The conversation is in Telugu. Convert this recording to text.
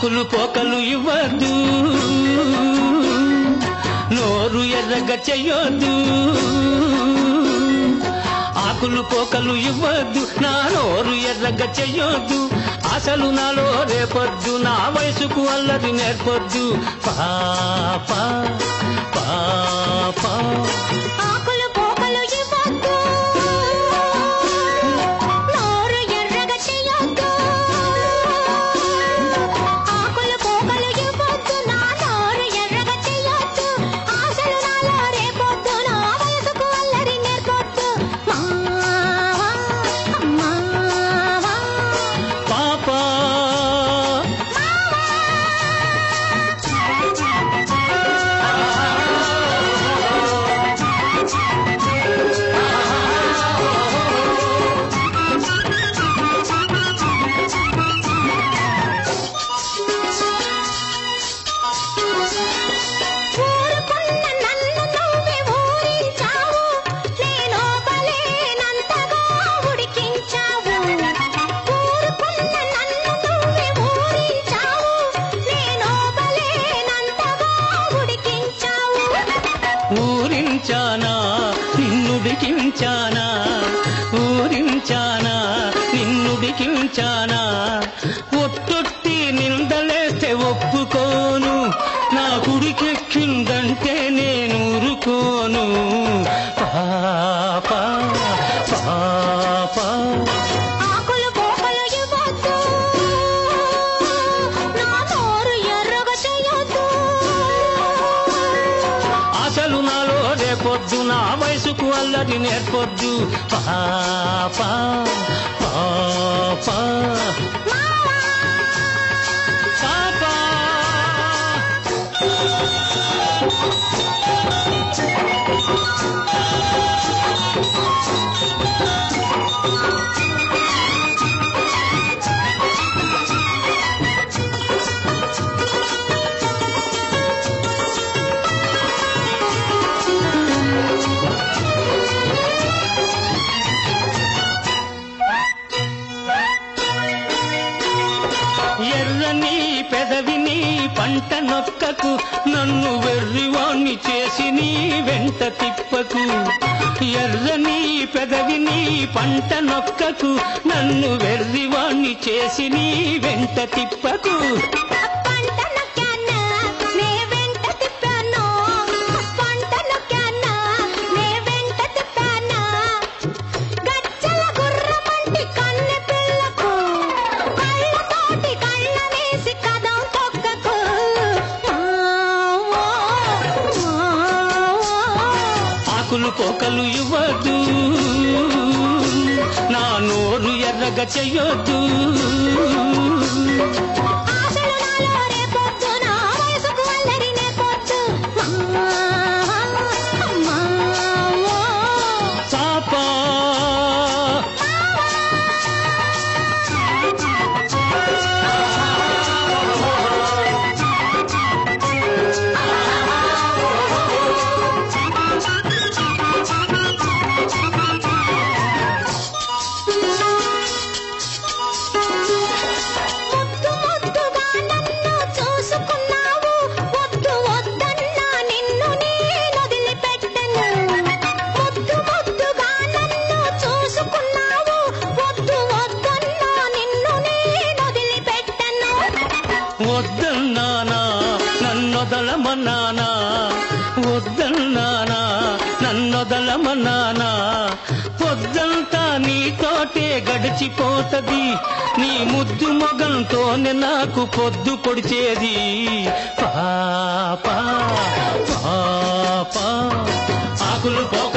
ఆకులు పోకలు ఇవ్వద్దు నోరు ఎర్రగ చెయ్యొద్దు ఆకులు పోకలు ఇవ్వద్దు నా నోరు ఎర్రగ చెయ్యొద్దు అసలు నాలో రేపొద్దు. నా వయసుకు అల్లరి నేర్పొద్దు. పాప పాప. నిన్నుడికించానా ఊరించానా నిన్నుడికించానా ఒట్టొట్టి రేపొద్దు నా వయసుకు అల్లరి నేర్పొద్దు. పాప పాప పంట నొక్కకు నన్ను వెర్రివాణ్ణి చేసి నీ వెంట తిప్పకు. ఎర్రని పెదవిని పంట నొక్కకు నన్ను వెర్రివాణ్ణి చేసి నీ వెంట తిప్పకు. పోకలు ఇవ్వద్దు నా నోరు ఎర్రగ చెయ్యొద్దు. నానా వద్దన్నానా నన్నొదలమన్నానా పొద్దంతా నీతోటే గడిచిపోతది నీ ముద్దు మొగంతోనే నాకు పొద్దు పొడిచేది. పాప పాప ఆకులు పో